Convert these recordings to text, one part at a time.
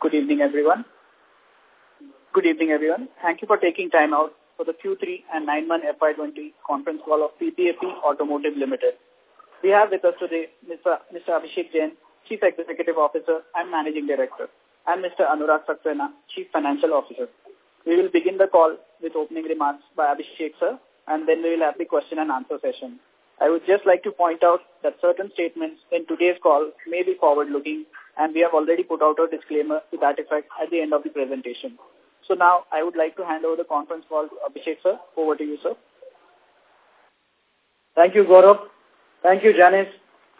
Good evening, everyone. Good evening, everyone. Thank you for taking time out for the Q3 and 9-month FY20 conference call of PPAP Automotive Limited. We have with us today Mr. Mr. Abhishek Jain, Chief Executive Officer and Managing Director, and Mr. Anurag Saxena, Chief Financial Officer. We will begin the call with opening remarks by Abhishek sir, and then we will have the question and answer session. I would just like to point out that certain statements in today's call may be forward-looking, and we have already put out a disclaimer to that effect at the end of the presentation. So now I would like to hand over the conference call to Abhishek sir. Over to you, sir. Thank you, Gaurav. Thank you, Janice.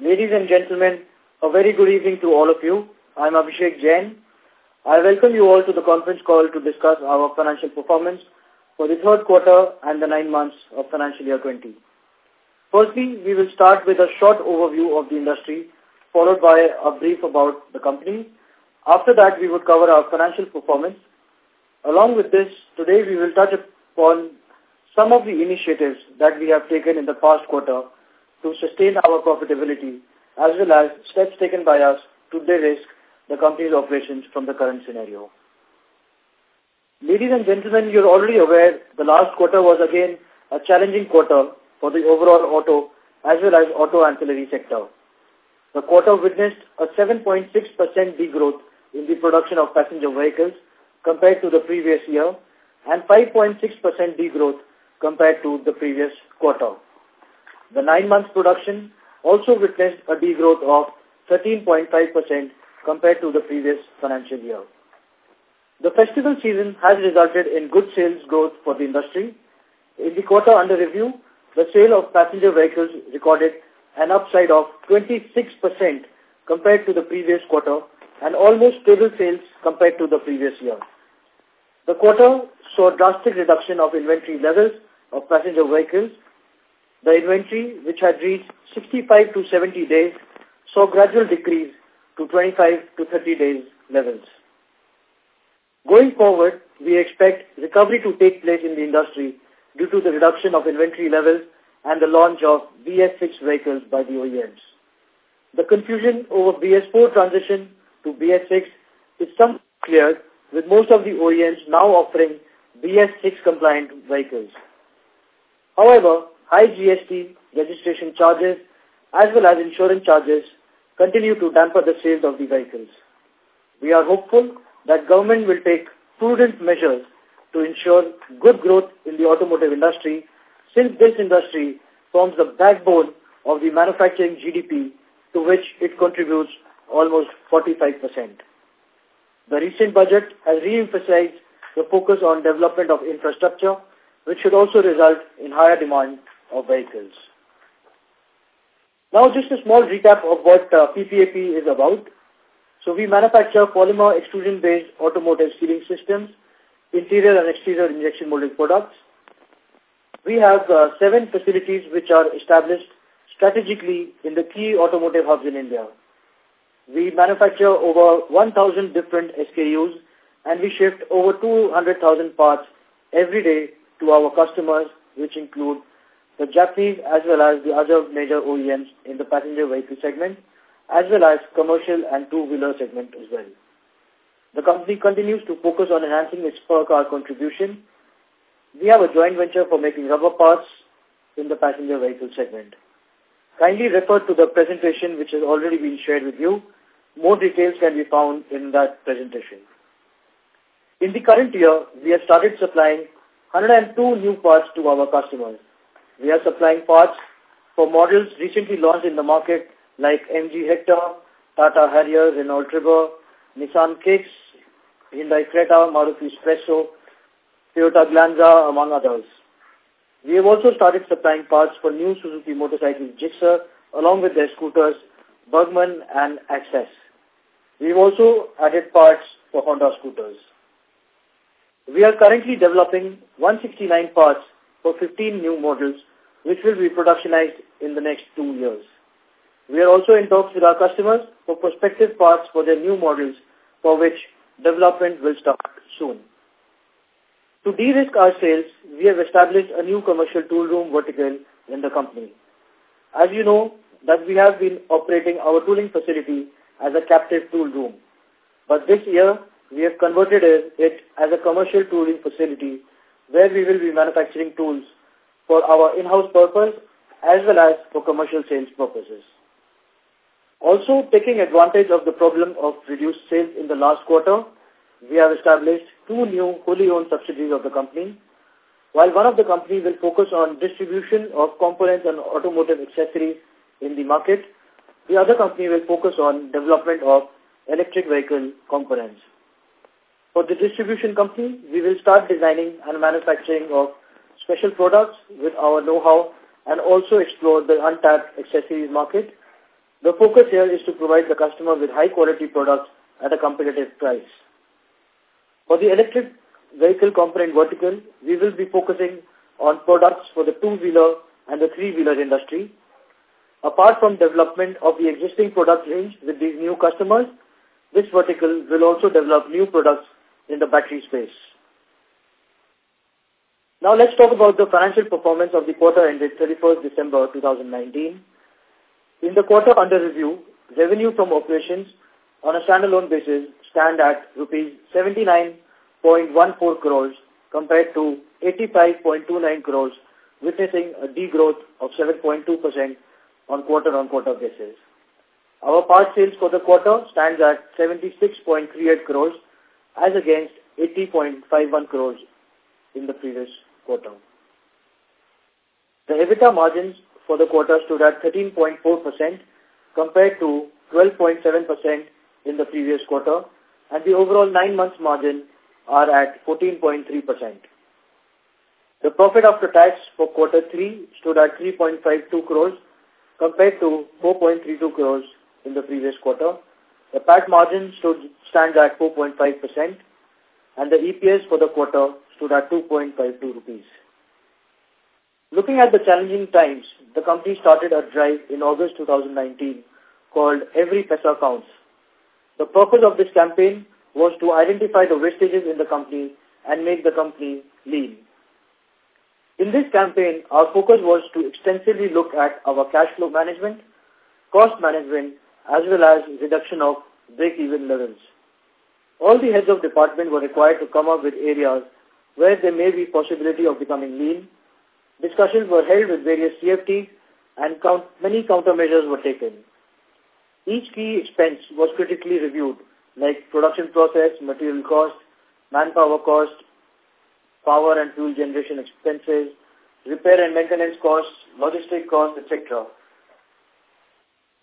Ladies and gentlemen, a very good evening to all of you. I'm Abhishek Jain. I welcome you all to the conference call to discuss our financial performance for the third quarter and the nine months of financial year 20. Firstly, we will start with a short overview of the industry, followed by a brief about the company. After that, we would cover our financial performance. Along with this, today we will touch upon some of the initiatives that we have taken in the past quarter to sustain our profitability as well as steps taken by us to de-risk the company's operations from the current scenario. Ladies and gentlemen, you're already aware the last quarter was again a challenging quarter for the overall auto as well as auto ancillary sector. The quarter witnessed a 7.6% degrowth in the production of passenger vehicles compared to the previous year and 5.6% degrowth compared to the previous quarter. The nine months production also witnessed a degrowth of 13.5% compared to the previous financial year. The festival season has resulted in good sales growth for the industry. In the quarter under review, the sale of passenger vehicles recorded an upside of 26% compared to the previous quarter and almost stable sales compared to the previous year. The quarter saw drastic reduction of inventory levels of passenger vehicles the inventory, which had reached 65 to 70 days, saw gradual decrease to 25 to 30 days levels. Going forward, we expect recovery to take place in the industry due to the reduction of inventory levels and the launch of BS6 vehicles by the OEMs. The confusion over BS4 transition to BS6 is some clear with most of the OEMs now offering BS6 compliant vehicles. However, high GST, registration charges, as well as insurance charges continue to damper the sales of the vehicles. We are hopeful that government will take prudent measures to ensure good growth in the automotive industry since this industry forms the backbone of the manufacturing GDP to which it contributes almost 45%. The recent budget has re-emphasized the focus on development of infrastructure, which should also result in higher demand of vehicles. Now just a small recap of what uh, PPAP is about. So we manufacture polymer extrusion-based automotive sealing systems, interior and exterior injection molded products. We have uh, seven facilities which are established strategically in the key automotive hubs in India. We manufacture over 1,000 different SKUs and we shift over 200,000 parts every day to our customers, which include the Japanese as well as the other major OEMs in the passenger vehicle segment, as well as commercial and two-wheeler segment as well. The company continues to focus on enhancing its per car contribution. We have a joint venture for making rubber parts in the passenger vehicle segment. Kindly refer to the presentation which has already been shared with you. More details can be found in that presentation. In the current year, we have started supplying 102 new parts to our customers. We are supplying parts for models recently launched in the market like MG Hector, Tata Harrier, Renault Triber, Nissan Kicks, Hyundai Creta, Maruti S-Presso, Toyota Glanza, among others. We have also started supplying parts for new Suzuki motorcycles Gixxer along with their scooters Burgman and Access. We have also added parts for Honda scooters. We are currently developing 169 parts for 15 new models which will be productionized in the next two years. We are also in talks with our customers for prospective parts for their new models for which development will start soon. To de-risk our sales, we have established a new commercial tool room vertical in the company. As you know, that we have been operating our tooling facility as a captive tool room. But this year, we have converted it as a commercial tooling facility where we will be manufacturing tools for our in-house purpose as well as for commercial sales purposes. Also, taking advantage of the problem of reduced sales in the last quarter, we have established two new wholly owned subsidiaries of the company. While one of the companies will focus on distribution of components and automotive accessories in the market, the other company will focus on development of electric vehicle components. For the distribution company, we will start designing and manufacturing of special products with our know-how and also explore the untapped accessories market. The focus here is to provide the customer with high-quality products at a competitive price. For the electric vehicle component vertical, we will be focusing on products for the two-wheeler and the three-wheeler industry. Apart from development of the existing product range with these new customers, this vertical will also develop new products in the battery space. Now let's talk about the financial performance of the quarter ended 31st December 2019. In the quarter under review, revenue from operations on a standalone basis stand at rupees 79.14 crores compared to 85.29 crores, witnessing a degrowth of 7.2% on quarter-on-quarter -quarter basis. Our part sales for the quarter stands at 76.38 crores as against 80.51 crores in the previous quarter. The EBITDA margins for the quarter stood at 13.4% compared to 12.7% in the previous quarter and the overall nine months margin are at 14.3%. The profit after tax for quarter three stood at 3.52 crores compared to 4.32 crores in the previous quarter. The PAT margin stood, stands at 4.5% and the EPS for the quarter stood at 2.52 rupees. Looking at the challenging times, the company started a drive in August 2019 called Every Paisa Counts. The purpose of this campaign was to identify the wastages in the company and make the company lean. In this campaign, our focus was to extensively look at our cash flow management, cost management, as well as reduction of break-even levels. All the heads of department were required to come up with areas where there may be possibility of becoming lean. Discussions were held with various CFTs and count, many countermeasures were taken. Each key expense was critically reviewed, like production process, material cost, manpower cost, power and fuel generation expenses, repair and maintenance costs, logistic costs, etc.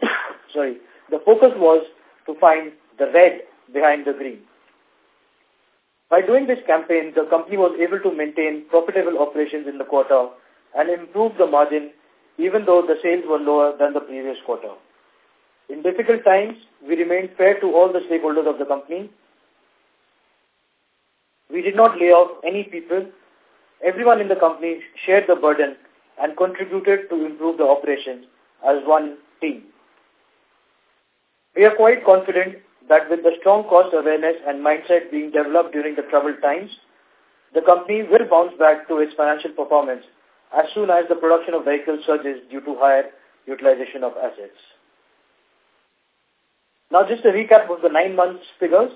Sorry. The focus was to find the red behind the green. By doing this campaign, the company was able to maintain profitable operations in the quarter and improve the margin even though the sales were lower than the previous quarter. In difficult times, we remained fair to all the stakeholders of the company. We did not lay off any people. Everyone in the company shared the burden and contributed to improve the operations as one team. We are quite confident that with the strong cost awareness and mindset being developed during the troubled times, the company will bounce back to its financial performance as soon as the production of vehicles surges due to higher utilization of assets. Now just a recap of the nine months figures.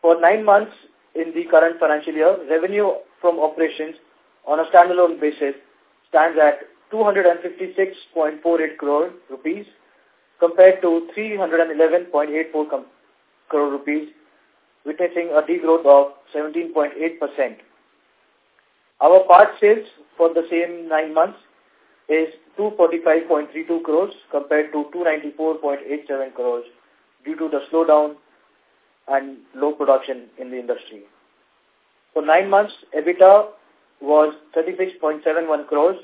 For nine months in the current financial year, revenue from operations on a standalone basis stands at 256.48 crore rupees compared to 311.84 crore rupees, witnessing a degrowth of 17.8%. Our part sales for the same nine months is 245.32 crores compared to 294.87 crores due to the slowdown and low production in the industry. For nine months, EBITDA was 36.71 crores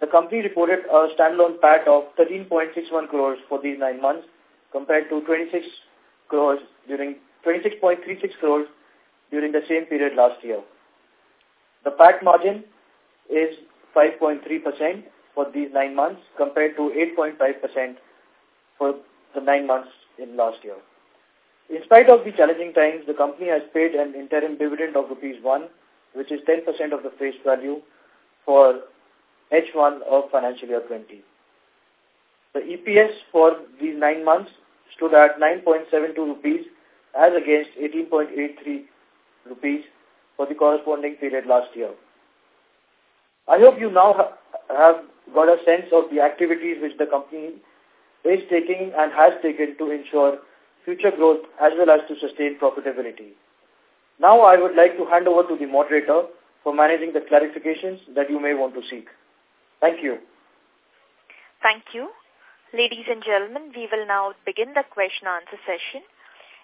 the company reported a standalone PAT of 13.61 crores for these nine months compared to 26 crores during 26.36 crores during the same period last year. The PAT margin is 5.3% for these nine months compared to 8.5% for the nine months in last year. In spite of the challenging times, the company has paid an interim dividend of rupees 1, which is 10% of the face value for H1 of financial year 20. The EPS for these nine months stood at 9.72 rupees as against 18.83 rupees for the corresponding period last year. I hope you now ha have got a sense of the activities which the company is taking and has taken to ensure future growth as well as to sustain profitability. Now I would like to hand over to the moderator for managing the clarifications that you may want to seek. Thank you. Thank you. Ladies and gentlemen, we will now begin the question answer session.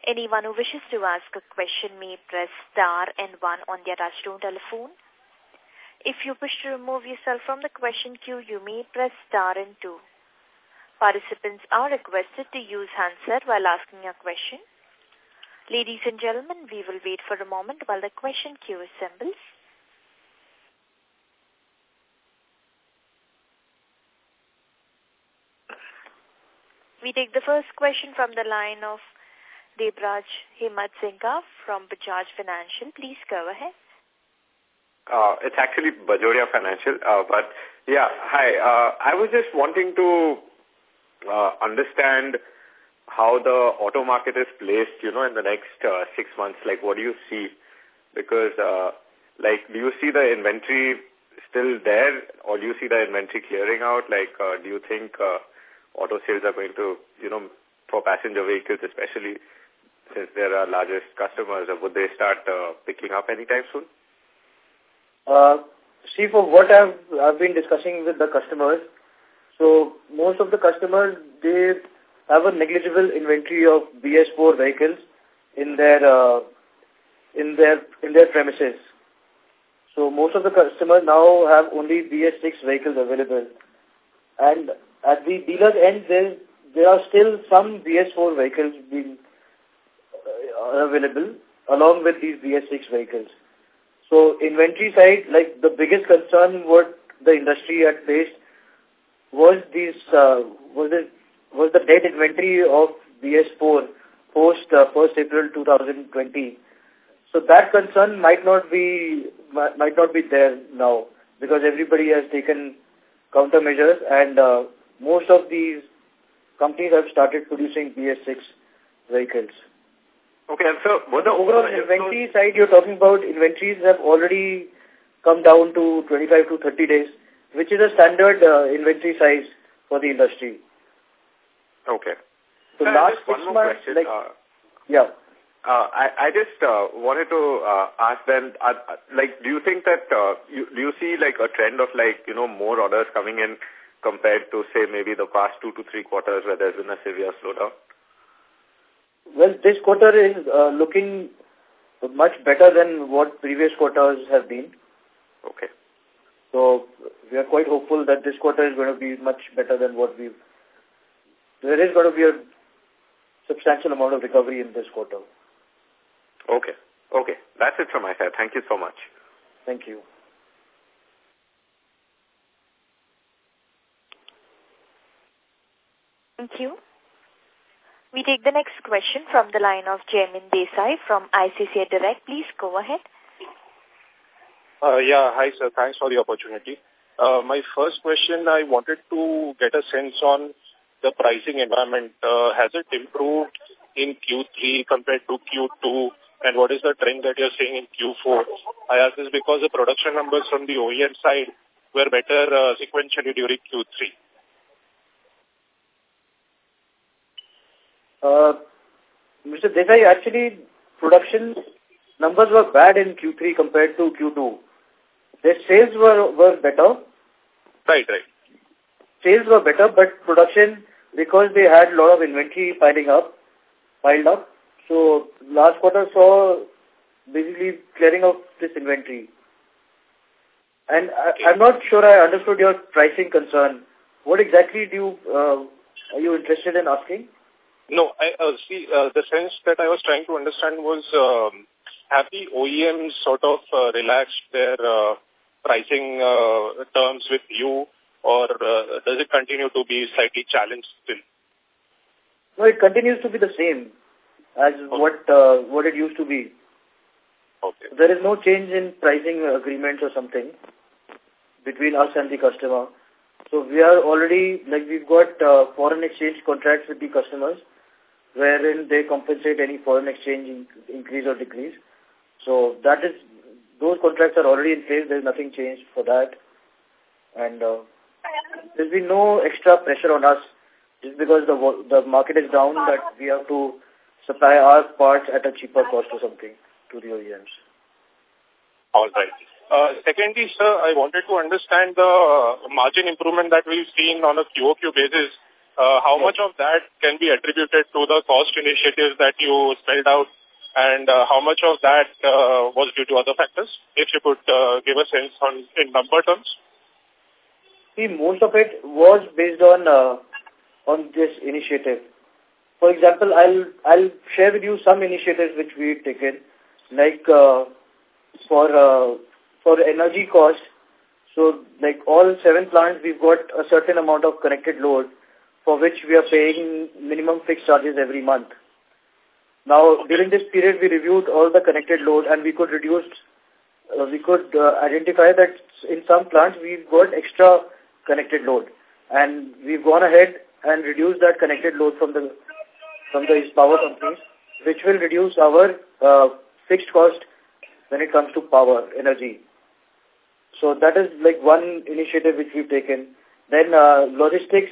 Anyone who wishes to ask a question may press star and one on their touchtone telephone. If you wish to remove yourself from the question queue, you may press star and two. Participants are requested to use handset while asking a question. Ladies and gentlemen, we will wait for a moment while the question queue assembles. We take the first question from the line of Debraj Himmat Singha from Bajaj Financial. Please go ahead. Uh, it's actually Bajoria Financial, uh, but yeah, hi. Uh, I was just wanting to uh, understand how the auto market is placed, you know, in the next uh, six months. Like, what do you see? Because, uh, like, do you see the inventory still there, or do you see the inventory clearing out? Like, uh, do you think uh, auto sales are going to, you know, for passenger vehicles especially, since they're our largest customers, or would they start uh, picking up anytime soon? Uh, see, for what I've, I've been discussing with the customers, so most of the customers, they have a negligible inventory of BS4 vehicles in their uh, in their in their premises. So most of the customers now have only BS6 vehicles available, and at the dealer's end, there there are still some BS4 vehicles being uh, available along with these BS6 vehicles. So inventory side, like the biggest concern what the industry had faced was this uh, was it was the dead inventory of BS4 post uh, 1st April 2020. So that concern might not be might not be there now because everybody has taken countermeasures and uh, most of these companies have started producing BS6 vehicles. Okay, and so what the overall inventory side you're talking about, inventories have already come down to 25 to 30 days, which is a standard uh, inventory size for the industry. Okay. So last six months, question. like, uh, yeah. Uh, I, I just uh, wanted to uh, ask then, uh, like, do you think that, uh, you, do you see like a trend of like, you know, more orders coming in compared to say maybe the past two to three quarters where there's been a severe slowdown? Well, this quarter is uh, looking much better than what previous quarters have been. Okay. So we are quite hopeful that this quarter is going to be much better than what we've... There is going to be a substantial amount of recovery in this quarter. Okay. Okay. That's it from my side. Thank you so much. Thank you. Thank you. We take the next question from the line of Jaimin Desai from ICICI Direct. Please go ahead. Uh, yeah, hi sir. Thanks for the opportunity. Uh, my first question, I wanted to get a sense on the pricing environment. Uh, has it improved in Q3 compared to Q2? And what is the trend that you're seeing in Q4? I ask this because the production numbers from the OEM side were better uh, sequentially during Q3. Uh, Mr. Desai, actually, production numbers were bad in Q3 compared to Q2. Their sales were, were better. Right, right. Sales were better, but production, because they had a lot of inventory piling up, piled up, so last quarter saw basically clearing of this inventory. And I, I'm not sure I understood your pricing concern. What exactly do you, uh, are you interested in asking? No, I uh, see. Uh, the sense that I was trying to understand was um, have the OEMs sort of uh, relaxed their uh, pricing uh, terms with you, or uh, does it continue to be slightly challenged still? No, it continues to be the same as okay. what uh, what it used to be. Okay. There is no change in pricing agreements or something between us and the customer. So we are already, like we've got uh, foreign exchange contracts with the customers wherein they compensate any foreign exchange increase or decrease. So that is, those contracts are already in place. There's nothing changed for that. And uh, there's been no extra pressure on us just because the the market is down that we have to supply our parts at a cheaper cost or something to the OEMs. All right. Uh, secondly, sir, I wanted to understand the margin improvement that we've seen on a QOQ basis. Uh, how much of that can be attributed to the cost initiatives that you spelled out and uh, how much of that uh, was due to other factors? If you could uh, give a sense on in number terms. See, most of it was based on uh, on this initiative. For example, I'll I'll share with you some initiatives which we've taken, like uh, for uh, for energy cost. So, like all seven plants, we've got a certain amount of connected load, for which we are paying minimum fixed charges every month. Now, during this period, we reviewed all the connected load, and we could reduce, uh, we could uh, identify that in some plants we've got extra connected load, and we've gone ahead and reduced that connected load from the from the power companies, which will reduce our uh, fixed cost when it comes to power, energy. So that is like one initiative which we've taken. Then uh, logistics,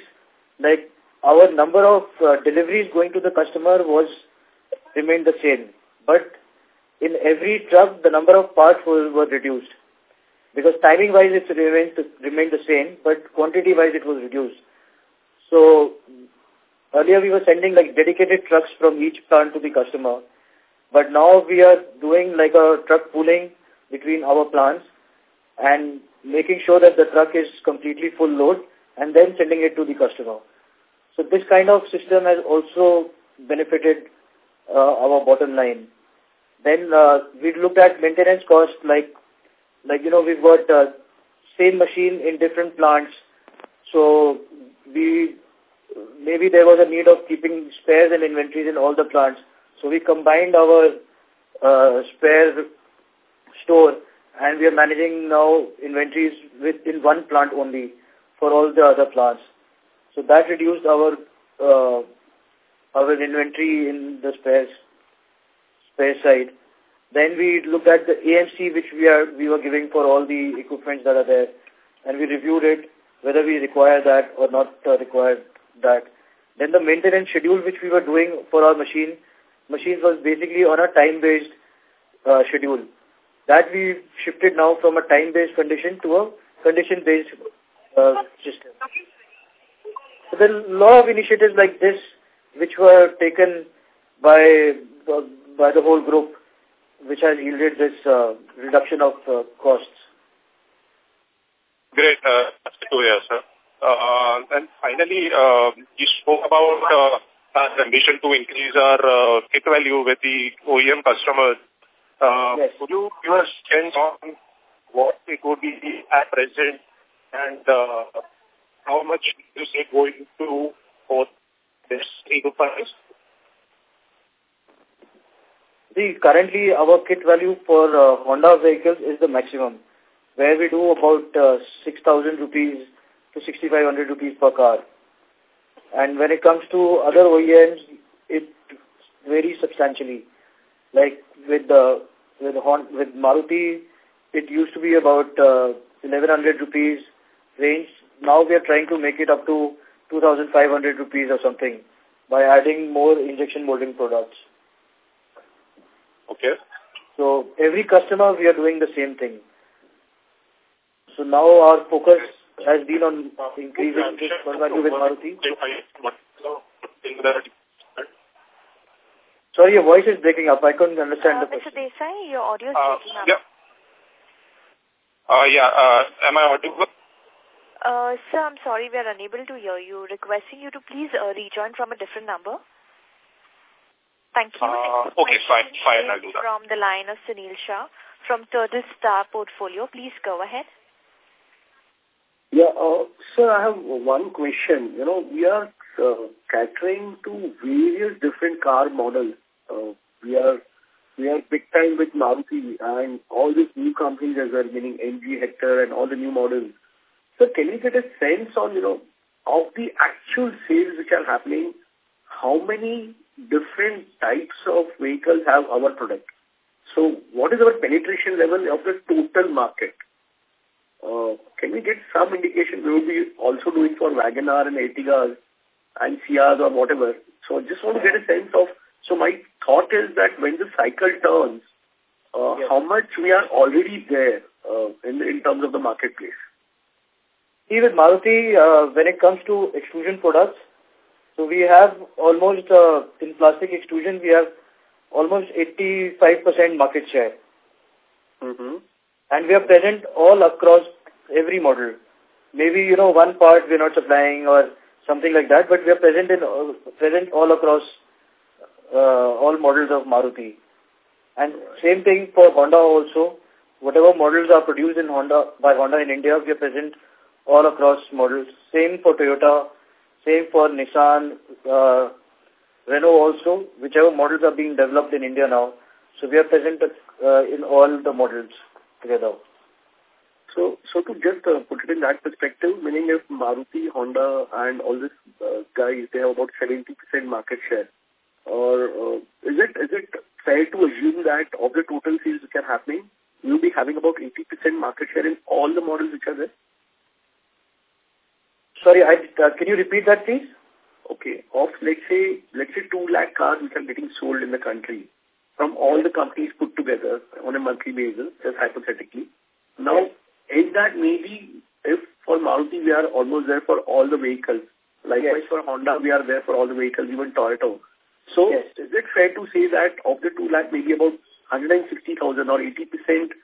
like our number of uh, deliveries going to the customer was remained the same. But in every truck, the number of parts were, were reduced. Because timing-wise, it remained, remained the same, but quantity-wise, it was reduced. So earlier we were sending like dedicated trucks from each plant to the customer. But now we are doing like a truck pooling between our plants and making sure that the truck is completely full load and then sending it to the customer. So this kind of system has also benefited our bottom line. Then uh, we looked at maintenance cost like, like you know, we've got uh, same machine in different plants. So we maybe there was a need of keeping spares and inventories in all the plants. So we combined our uh, spare store and we are managing now inventories within one plant only for all the other plants. So that reduced our uh, our inventory in the spares spare side. Then we looked at the AMC which we are we were giving for all the equipments that are there, and we reviewed it whether we require that or not uh, require that. Then the maintenance schedule which we were doing for our machine machines was basically on a time-based uh, schedule. That we shifted now from a time-based condition to a condition-based uh, system. So there are a lot of initiatives like this which were taken by by the whole group, which has yielded this uh, reduction of uh, costs. Great, uh, to hear, sir. Uh, and finally, uh, you spoke about uh, our ambition to increase our uh, kit value with the OEM customers. Uh, yes. Could you give us sense on what it would be at present and uh, how much you say going to for this currently our kit value for uh, Honda vehicles is the maximum, where we do about uh, 6,000 rupees to 6,500 rupees per car. And when it comes to other OEMs, it varies substantially. Like with the with with Maruti, it used to be about uh, 1100 rupees range. Now we are trying to make it up to 2500 rupees or something by adding more injection molding products. Okay. So every customer we are doing the same thing. So now our focus has been on increasing this value with Maruti. Sorry, your voice is breaking up. I couldn't understand uh, the question. Mr. Desai, your audio is Uh, breaking up. yeah. Uh, yeah, uh, am I audible? Uh, sir, I'm sorry we are unable to hear you. Requesting you to please uh, rejoin from a different number. Thank you. Uh, okay, fine, question fine, I'll do that. From the line of Sunil Shah from Turtle Star Portfolio. Please go ahead. Yeah, uh, sir, I have one question. You know, we are uh, catering to various different car models. Uh, we are we are big time with Maruti and all these new companies as well, meaning MG, Hector, and all the new models. So, can you get a sense on you know of the actual sales which are happening? How many different types of vehicles have our product. So what is our penetration level of the total market? Uh, can we get some indication we will be also doing for WagonR and Ertigas and Ciaz or whatever? So I just want to get a sense of, so my thought is that when the cycle turns, uh, yes. how much we are already there uh, in, in terms of the marketplace? See, with Maruti, uh, when it comes to extrusion products, so we have almost, uh, in plastic extrusion, we have almost 85% market share. Mm -hmm. And we are present all across every model. Maybe, you know, one part we're not supplying or something like that, but we are present in uh, present all across uh, all models of Maruti. And same thing for Honda also. Whatever models are produced in Honda by Honda in India, we are present all across models. Same for Toyota, same for Nissan, uh, Renault also, whichever models are being developed in India now. So we are present uh, in all the models together. So, so to just uh, put it in that perspective, meaning if Maruti, Honda, and all these uh, guys, they have about 70% market share, or uh, is it is it fair to assume that of the total sales which are happening, you'll be having about 80% market share in all the models which are there? Sorry, I, uh, can you repeat that, please? Okay. Of, let's say, let's say 2 lakh cars which are getting sold in the country from all the companies put together on a monthly basis, just hypothetically. Now, yes. in that maybe if for Maruti we are almost there for all the vehicles, likewise yes. for Honda we are there for all the vehicles, even Toyota. So, yes. is it fair to say that of the 2 lakh, maybe about 160,000 or 80%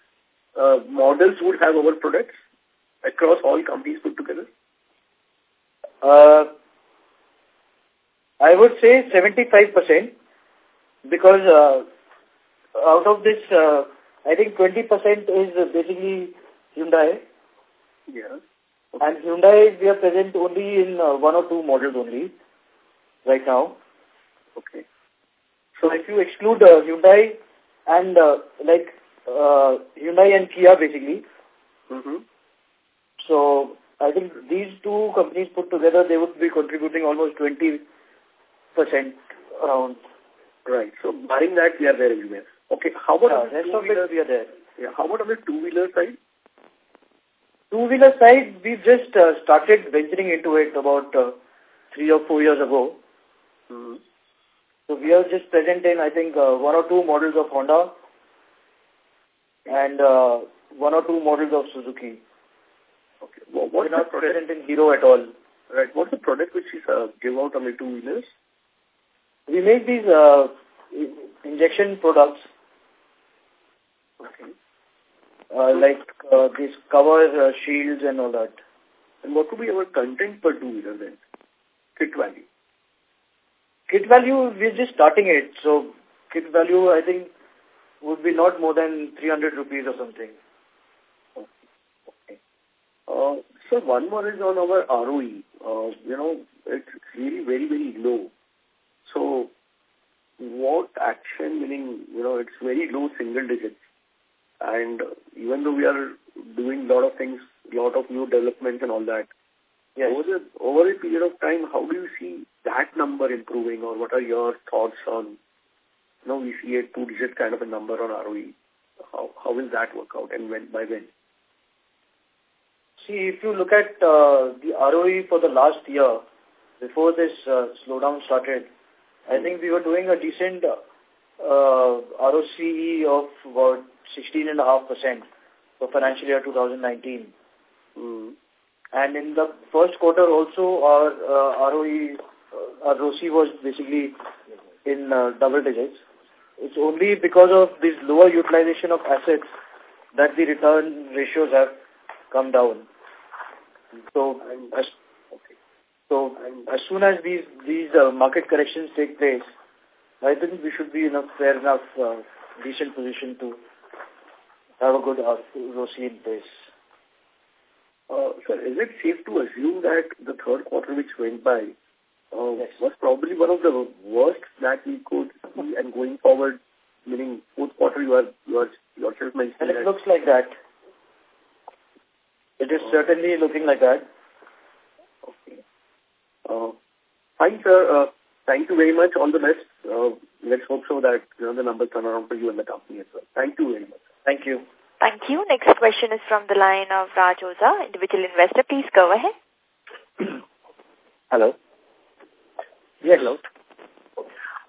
uh, models would have our products across all companies put together? Uh, I would say 75% because uh, out of this, uh, I think 20% is basically Hyundai. Yeah. Okay. And Hyundai, we are present only in uh, one or two models only right now. Okay. So if you exclude uh, Hyundai and uh, like uh, Hyundai and Kia basically, mm -hmm. so I think these two companies put together, they would be contributing almost 20% around. Right. So barring that, we are there everywhere. Okay. How about yeah, rest of it, we are there. Yeah. How about on the two-wheeler side? Two-wheeler side, we've just uh, started venturing into it about uh, three or four years ago. Mm -hmm. So we are just present in, I think, uh, one or two models of Honda and uh, one or two models of Suzuki. Okay. What's We're not present in Hero at all. Right. What's the product which is uh, give out on the two-wheelers? We make these uh, injection products. Okay. Uh, like uh, these cover uh, shields and all that. And what would be our content per two-wheeler then? Kit value? Kit value, we're just starting it. So kit value, I think, would be not more than 300 rupees or something. So one more is on our ROE. Uh, you know, it's really very, very low. So what action, meaning, you know, it's very low single digits. And even though we are doing a lot of things, a lot of new developments and all that, yes. over, the, over a period of time, how do you see that number improving or what are your thoughts on, you know, we see a two-digit kind of a number on ROE. How, how will that work out and when, by when? See, if you look at uh, the ROE for the last year, before this uh, slowdown started, I think we were doing a decent uh, ROCE of about 16.5% for financial year 2019. Mm. And in the first quarter also, our uh, ROE, uh, our ROCE was basically in uh, double digits. It's only because of this lower utilization of assets that the return ratios have come down. So as okay. so as soon as these these uh, market corrections take place, I think we should be in a fair enough, uh, decent position to have a good uh, ROCE in place. Uh, sir, is it safe to assume that the third quarter which went by uh, yes. was probably one of the worst that we could see and going forward, meaning fourth quarter you are, you are yourself mentioned And it looks like that. It is certainly looking like that. Okay. Uh, fine, sir. Uh, thank you very much. All the best. Uh, let's hope so that you know, the numbers turn around for you and the company as well. Thank you very much. Thank you. Thank you. Next question is from the line of Raj Oza, individual investor. Please go ahead. Hello. Yes. Hello.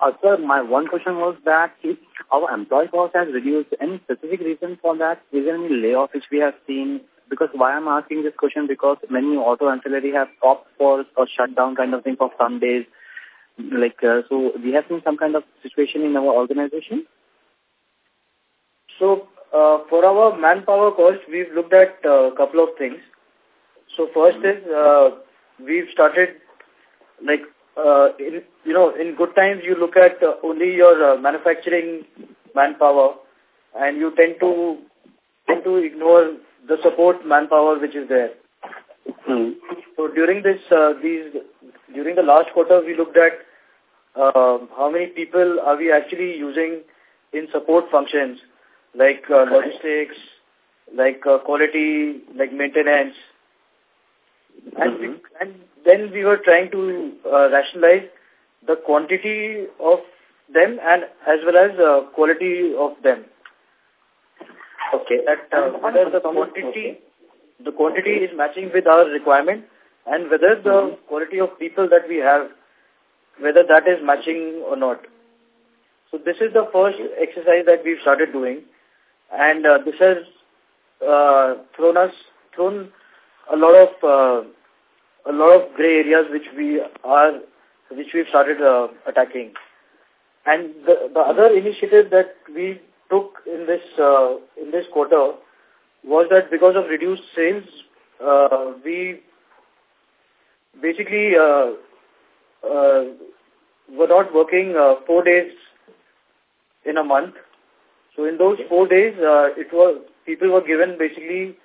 Uh, sir, my one question was that if our employee cost has reduced, any specific reason for that? Is there any layoff which we have seen? Because why I'm asking this question because many auto ancillary have stopped for a shutdown kind of thing for some days. Like uh, so, we have seen some kind of situation in our organization. So uh, for our manpower cost, we've looked at a uh, couple of things. So first mm -hmm. is uh, we've started like uh, in, you know, in good times you look at uh, only your uh, manufacturing manpower and you tend to tend to ignore the support manpower which is there. Hmm. So during this, uh, these, during the last quarter, we looked at uh, how many people are we actually using in support functions like uh, logistics, like uh, quality, like maintenance, and, mm -hmm. we, mm-hmm. and then we were trying to uh, rationalize the quantity of them and as well as uh, quality of them. Okay. That uh, whether the quantity, the quantity is matching with our requirement and whether the mm -hmm. quality of people that we have, whether that is matching or not. So this is the first exercise that we've started doing and uh, this has uh, thrown us, thrown a lot of uh, a lot of gray areas which we are, which we've started uh, attacking. And the, the other initiative that we took in this, uh, in this quarter was that because of reduced sales, uh, we basically uh, uh, were not working uh, four days in a month. So in those four days, uh, it was people were given basically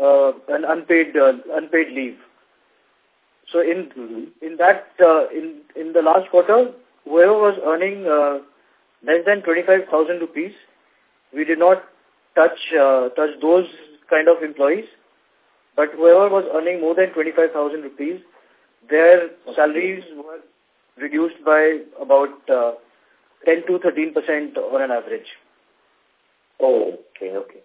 uh, an unpaid uh, unpaid leave. So in mm -hmm. in that uh, in in the last quarter, whoever was earning uh, less than twenty five thousand rupees, we did not touch uh, touch those kind of employees. But whoever was earning more than twenty five thousand rupees, their salaries were reduced by about uh, ten to thirteen percent on an average. Oh, okay, okay.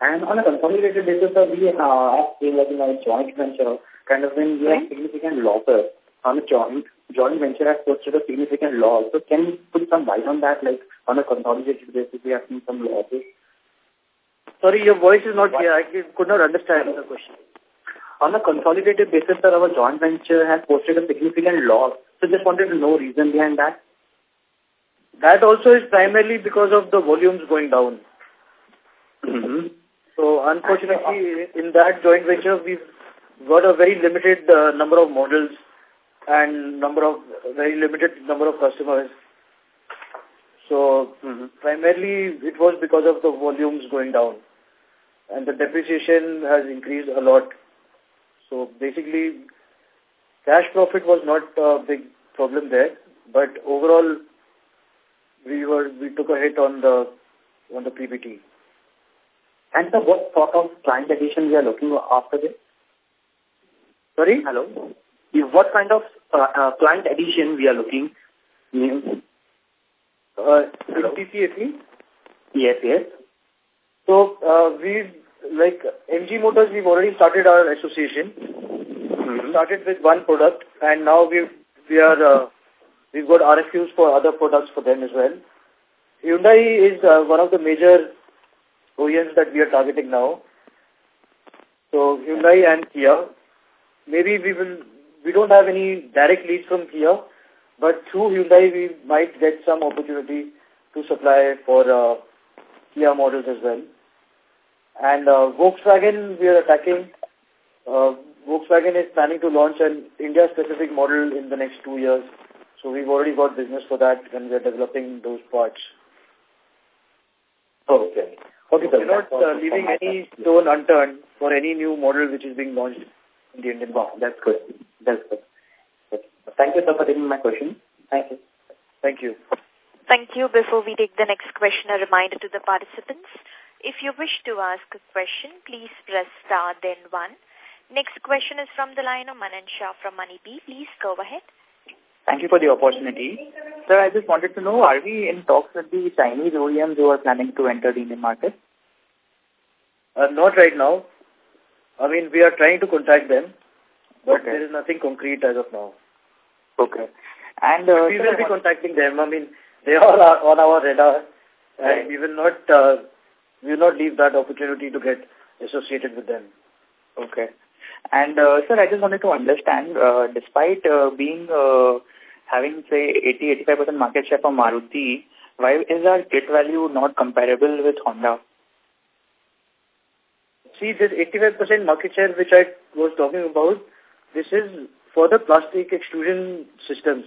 And on a consolidated basis, uh, we uh, have like in a joint venture kind of when we have significant losses on a joint joint venture has posted a significant loss. So can you put some light on that, like on a consolidated basis we have seen some losses? Sorry, your voice is not clear. I could not understand the question. On a consolidated basis, sir, our joint venture has posted a significant loss. So just wanted to know reason behind that. That also is primarily because of the volumes going down. Mm -hmm. So unfortunately, in that joint venture, we've got a very limited uh, number of models and number of very limited number of customers. So mm -hmm. primarily it was because of the volumes going down and the depreciation has increased a lot. So basically cash profit was not a big problem there, but overall we were we took a hit on the on the PBT. And so what sort of client addition we are looking after this? Sorry? Hello. What kind of uh, uh, client addition we are looking? Uh? Yes, yes. So, uh, we like MG Motors, we've already started our association. Mm -hmm. Started with one product, and now we we are uh, we've got RFQs for other products for them as well. Hyundai is uh, one of the major OEMs that we are targeting now. So Hyundai and Kia, maybe we will, we don't have any direct leads from here, but through Hyundai we might get some opportunity to supply for uh, Kia models as well. And uh, Volkswagen we are attacking. Uh, Volkswagen is planning to launch an India-specific model in the next two years. So we've already got business for that and we're developing those parts. Okay. Okay, so we're not uh, leaving any stone unturned for any new model which is being launched in the Indian market. That's good. That's good. Thank you, sir, for taking my question. Thank you. Thank you. Thank you. Before we take the next question, a reminder to the participants. If you wish to ask a question, please press star then one. Next question is from the line of Manan Shah from Moneybee. Please go ahead. Thank you for the opportunity. Sir, I just wanted to know, are we in talks with the Chinese OEMs who are planning to enter the Indian market? Uh, not right now. I mean, we are trying to contact them, but Okay. there is nothing concrete as of now. Okay. And uh, we will be contacting them. I mean, they are on our radar, Right. and we will not uh, we will not leave that opportunity to get associated with them. Okay. And uh, sir, I just wanted to understand, uh, despite uh, being uh, having say 80-85% market share for Maruti, why is our kit value not comparable with Honda? See, this 85% market share which I was talking about, this is for the plastic extrusion systems,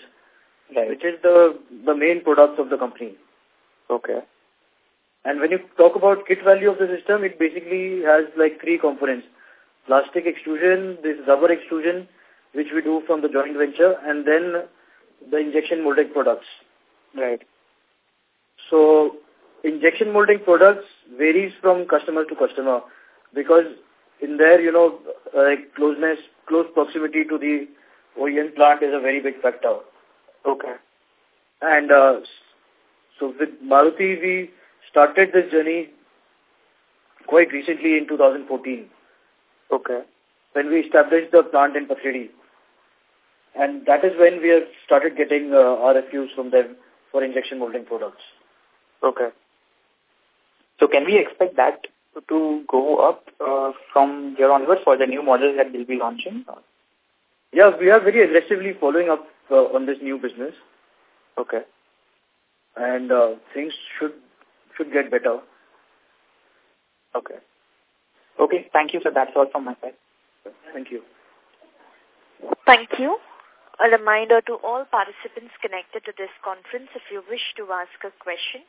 Right. which is the the main product of the company. Okay. And when you talk about kit value of the system, it basically has like three components. Plastic extrusion, this rubber extrusion, which we do from the joint venture, and then the injection molding products. Right. So injection molding products varies from customer to customer because in there, you know, like closeness, close proximity to the OEM plant is a very big factor. Okay. And uh, so with Maruti, we started this journey quite recently in 2014 Okay. when we established the plant in Pathredi. And that is when we have started getting uh, RFQs from them for injection molding products. Okay. So can we expect that to go up uh, from here onwards for the new models that we'll be launching? Yes, we are very aggressively following up uh, on this new business Okay. and uh, things should should get better. Okay. Okay. Thank you, sir. That's all from my side. Thank you. Thank you. A reminder to all participants connected to this conference, if you wish to ask a question,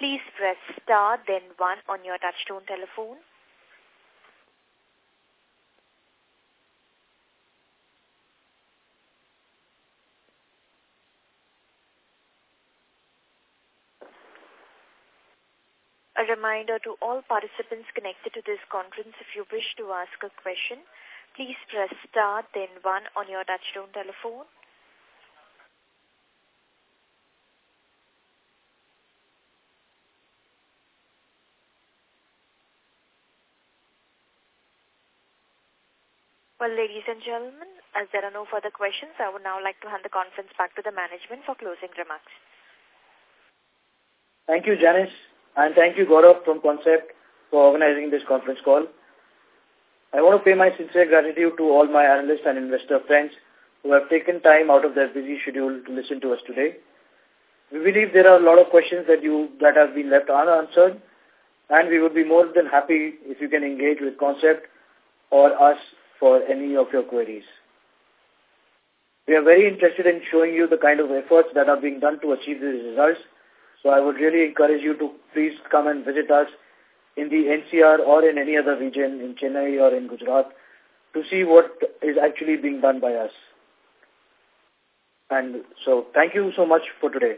please press star then one on your touchtone telephone. A reminder to all participants connected to this conference, if you wish to ask a question, please press star then one on your touchtone telephone. Well, ladies and gentlemen, as there are no further questions, I would now like to hand the conference back to the management for closing remarks. Thank you, Janice, and thank you, Gaurav from Concept, for organizing this conference call. I want to pay my sincere gratitude to all my analyst and investor friends who have taken time out of their busy schedule to listen to us today. We believe there are a lot of questions that you that have been left unanswered, and we would be more than happy if you can engage with Concept or us for any of your queries. We are very interested in showing you the kind of efforts that are being done to achieve these results. So I would really encourage you to please come and visit us in the NCR or in any other region in Chennai or in Gujarat to see what is actually being done by us. And so thank you so much for today.